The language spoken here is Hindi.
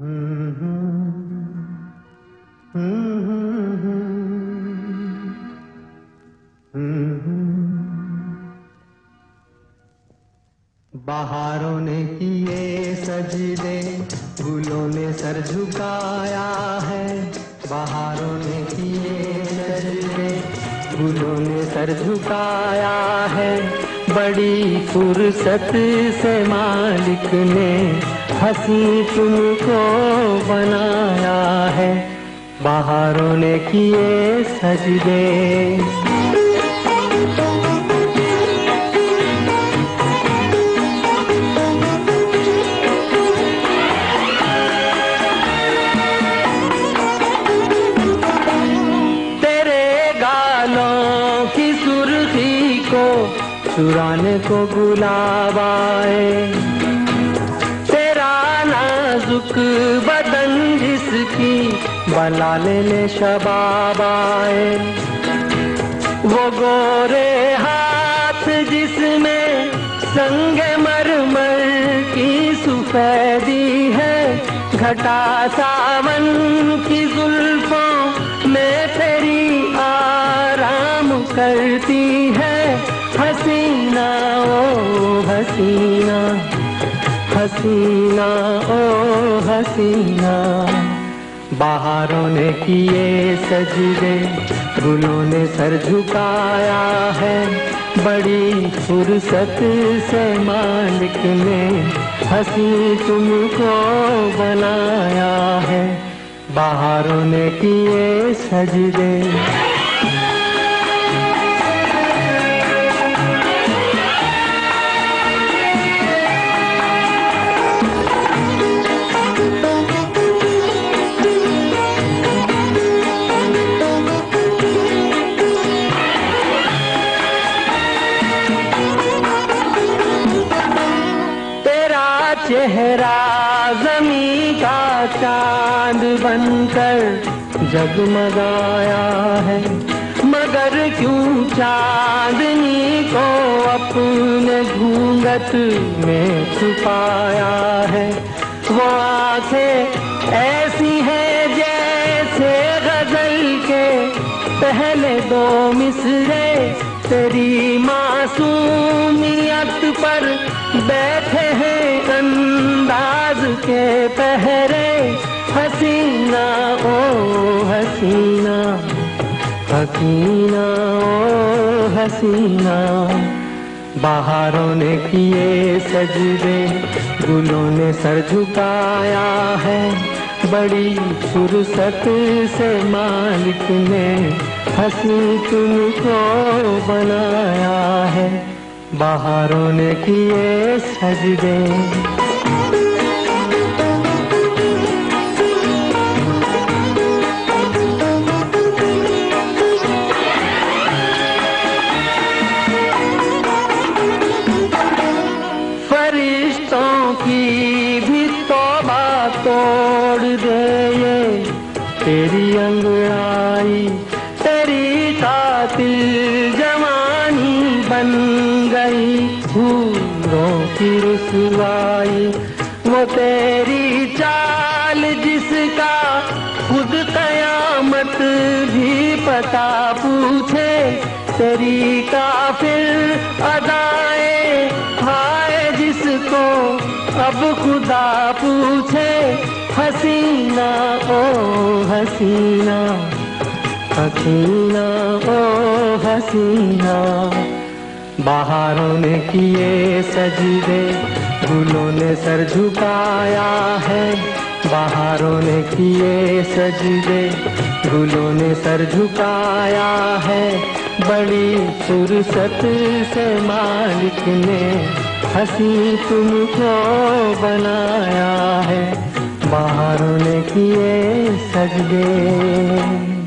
बहारों ने किए सजदे फूलों ने सर झुकाया है बहारों ने किए सजदे फूलों ने सर झुकाया है बड़ी फुर्सत से मालिक ने हँसी तुमको बनाया है। बाहरों ने किए सजदे। चुराने को गुलाब आए तेरा नाजुक जिसकी बला ले शबाब आए। वो गोरे हाथ जिसमें संग मरमर की सुफेदी है, घटा सावन की जुल्फों में तेरी आराम करती है। हसीना, ओ हसीना हसीना, ओ हसीना। बाहरों ने किए सजदे गुलों ने सर झुकाया है। बड़ी फुर्सत से मालिक ने हँसी तुमको बनाया है। बाहरों ने किए सजदे बनकर जगमगाया है। मगर क्यों चांदनी को अपने घूंघट में छुपाया है? वो आँखें ऐसी हैं जैसे गज़ल के। पहले दो मिसरे तेरी मासूमियत पर बैठे हैं अंदाज के पहरे। हसीना, ओ हसीना। हसीना ओ हसीना। बाहरों ने किए सजदे, गुलों ने सर झुकाया है। बड़ी फुर्सत से मालिक ने हँसी तुमको बनाया है। बाहरों ने किए सजदे तेरी अंगड़ाई तेरी कातिल जवानी बन गई। फूलों की रुसवाई, वो तेरी चाल जिसका खुद कयामत भी पता पूछे। तेरी काफिर अदाए हाय जिसको अब खुदा पूछे। हसीना, ओ हसीना। हसीना ओ हसीना। बाहरों ने किए सजदे, गुलों ने सर झुकाया है। बाहरों ने किए सजदे, गुलों ने सर झुकाया है। बड़ी फुर्सत से मालिक ने हँसी तुमको बनाया है। बाहरों ने किए सजदे।